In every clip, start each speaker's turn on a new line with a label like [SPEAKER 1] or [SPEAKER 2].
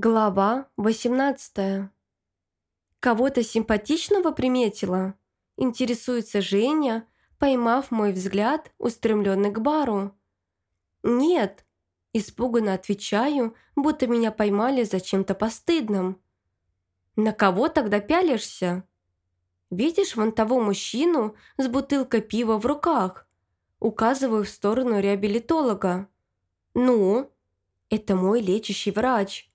[SPEAKER 1] Глава 18 «Кого-то симпатичного приметила?» Интересуется Женя, поймав мой взгляд, устремленный к бару. «Нет», – испуганно отвечаю, будто меня поймали за чем-то постыдным. «На кого тогда пялишься?» «Видишь вон того мужчину с бутылкой пива в руках?» Указываю в сторону реабилитолога. «Ну?» «Это мой лечащий врач».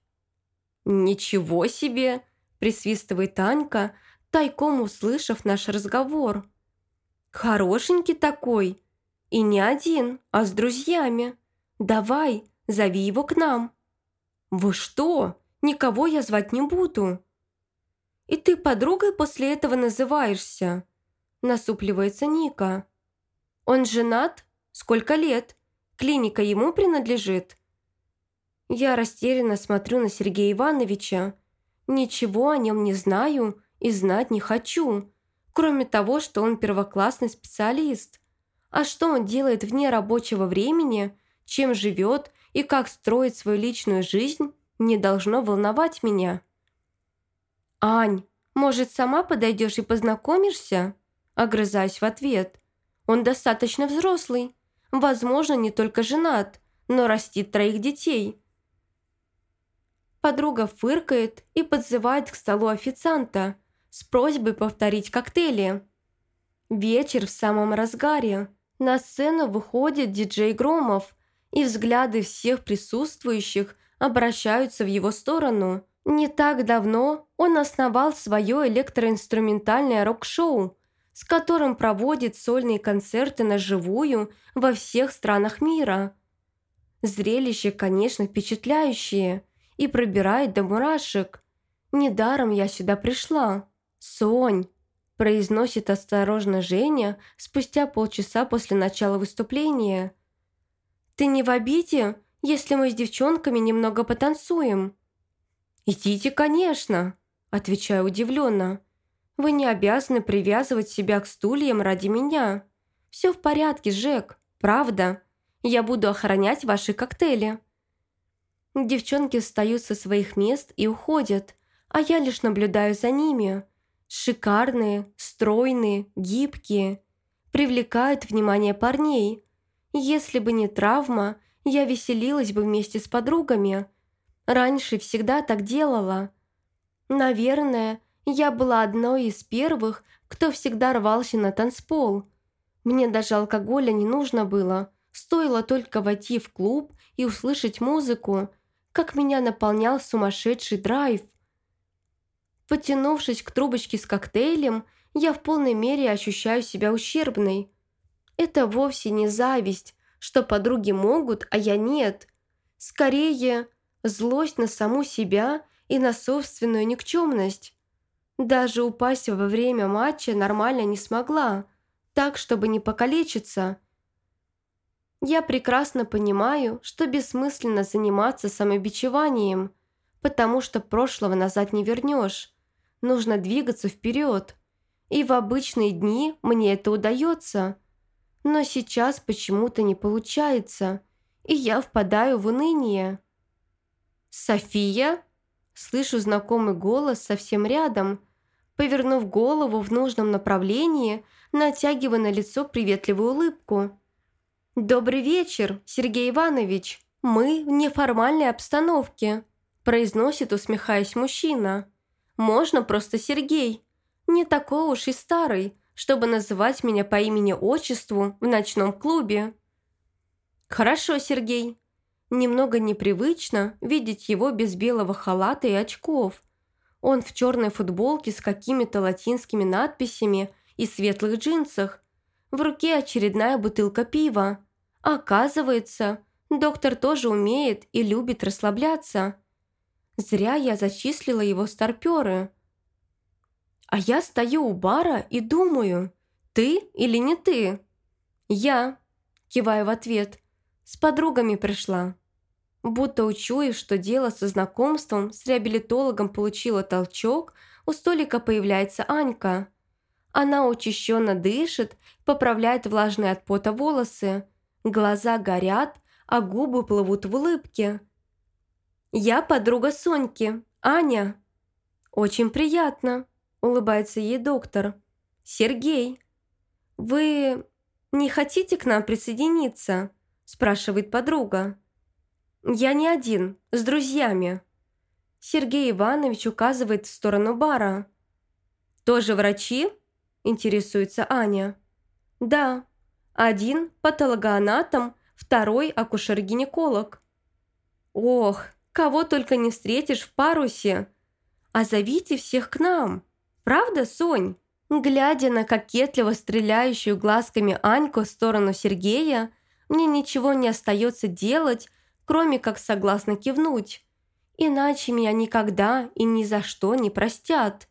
[SPEAKER 1] «Ничего себе!» – присвистывает Танька, тайком услышав наш разговор. «Хорошенький такой. И не один, а с друзьями. Давай, зови его к нам». «Вы что? Никого я звать не буду». «И ты подругой после этого называешься?» – насупливается Ника. «Он женат? Сколько лет? Клиника ему принадлежит?» Я растерянно смотрю на Сергея Ивановича. Ничего о нем не знаю и знать не хочу, кроме того, что он первоклассный специалист. А что он делает вне рабочего времени, чем живет и как строит свою личную жизнь, не должно волновать меня. «Ань, может, сама подойдешь и познакомишься?» Огрызаюсь в ответ. «Он достаточно взрослый, возможно, не только женат, но растит троих детей» Подруга фыркает и подзывает к столу официанта с просьбой повторить коктейли. Вечер в самом разгаре. На сцену выходит диджей Громов, и взгляды всех присутствующих обращаются в его сторону. Не так давно он основал свое электроинструментальное рок-шоу, с которым проводит сольные концерты на живую во всех странах мира. Зрелище, конечно, впечатляющее – и пробирает до мурашек. Недаром я сюда пришла. Сонь, произносит осторожно Женя спустя полчаса после начала выступления. Ты не в обиде, если мы с девчонками немного потанцуем? Идите, конечно, отвечаю удивленно. Вы не обязаны привязывать себя к стульям ради меня. Все в порядке, Жек, правда. Я буду охранять ваши коктейли. Девчонки встают со своих мест и уходят, а я лишь наблюдаю за ними. Шикарные, стройные, гибкие. Привлекают внимание парней. Если бы не травма, я веселилась бы вместе с подругами. Раньше всегда так делала. Наверное, я была одной из первых, кто всегда рвался на танцпол. Мне даже алкоголя не нужно было. Стоило только войти в клуб и услышать музыку – как меня наполнял сумасшедший драйв. Потянувшись к трубочке с коктейлем, я в полной мере ощущаю себя ущербной. Это вовсе не зависть, что подруги могут, а я нет. Скорее, злость на саму себя и на собственную никчемность. Даже упасть во время матча нормально не смогла, так, чтобы не покалечиться. Я прекрасно понимаю, что бессмысленно заниматься самобичеванием, потому что прошлого назад не вернешь. Нужно двигаться вперед. И в обычные дни мне это удается. Но сейчас почему-то не получается, и я впадаю в уныние. «София?» Слышу знакомый голос совсем рядом. Повернув голову в нужном направлении, натягивая на лицо приветливую улыбку – «Добрый вечер, Сергей Иванович. Мы в неформальной обстановке», произносит, усмехаясь мужчина. «Можно просто Сергей. Не такой уж и старый, чтобы называть меня по имени-отчеству в ночном клубе». «Хорошо, Сергей». Немного непривычно видеть его без белого халата и очков. Он в черной футболке с какими-то латинскими надписями и светлых джинсах, в руке очередная бутылка пива. Оказывается, доктор тоже умеет и любит расслабляться. Зря я зачислила его старперы. А я стою у бара и думаю, ты или не ты? Я, киваю в ответ, с подругами пришла. Будто учуяв, что дело со знакомством с реабилитологом получило толчок, у столика появляется Анька. Она учащенно дышит, поправляет влажные от пота волосы. Глаза горят, а губы плывут в улыбке. Я подруга Соньки, Аня». «Очень приятно», – улыбается ей доктор. «Сергей, вы не хотите к нам присоединиться?» – спрашивает подруга. «Я не один, с друзьями». Сергей Иванович указывает в сторону бара. «Тоже врачи?» – интересуется Аня. «Да, один патологоанатом, второй акушер-гинеколог». «Ох, кого только не встретишь в парусе! А зовите всех к нам! Правда, Сонь?» Глядя на кокетливо стреляющую глазками Аньку в сторону Сергея, мне ничего не остается делать, кроме как согласно кивнуть. Иначе меня никогда и ни за что не простят.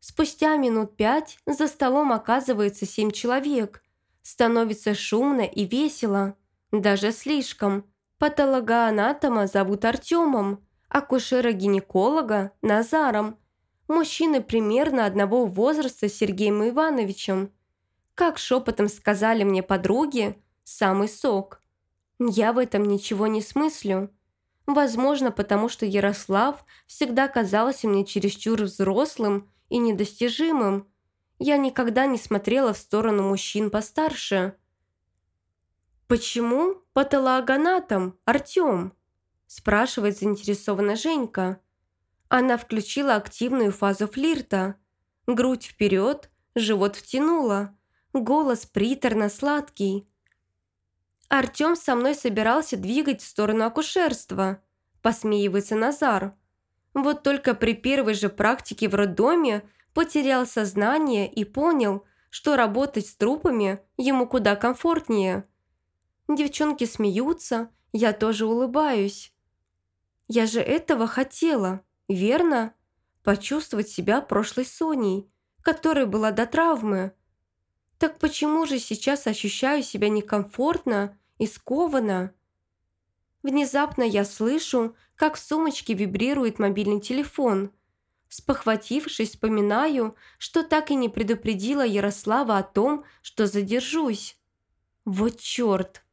[SPEAKER 1] Спустя минут пять за столом оказывается семь человек. Становится шумно и весело. Даже слишком. Патологоанатома зовут Артемом, акушера-гинеколога – Назаром. Мужчины примерно одного возраста с Сергеем Ивановичем. Как шепотом сказали мне подруги, самый сок. Я в этом ничего не смыслю. Возможно, потому что Ярослав всегда казался мне чересчур взрослым и недостижимым. Я никогда не смотрела в сторону мужчин постарше. «Почему патологоанатом, Артем?» спрашивает заинтересованная Женька. Она включила активную фазу флирта. Грудь вперед, живот втянула. Голос приторно-сладкий. Артем со мной собирался двигать в сторону акушерства. Посмеивается Назар. Вот только при первой же практике в роддоме потерял сознание и понял, что работать с трупами ему куда комфортнее. Девчонки смеются, я тоже улыбаюсь. Я же этого хотела, верно? Почувствовать себя прошлой Соней, которая была до травмы. Так почему же сейчас ощущаю себя некомфортно и скованно? Внезапно я слышу, как в сумочке вибрирует мобильный телефон. Спохватившись, вспоминаю, что так и не предупредила Ярослава о том, что задержусь. Вот черт!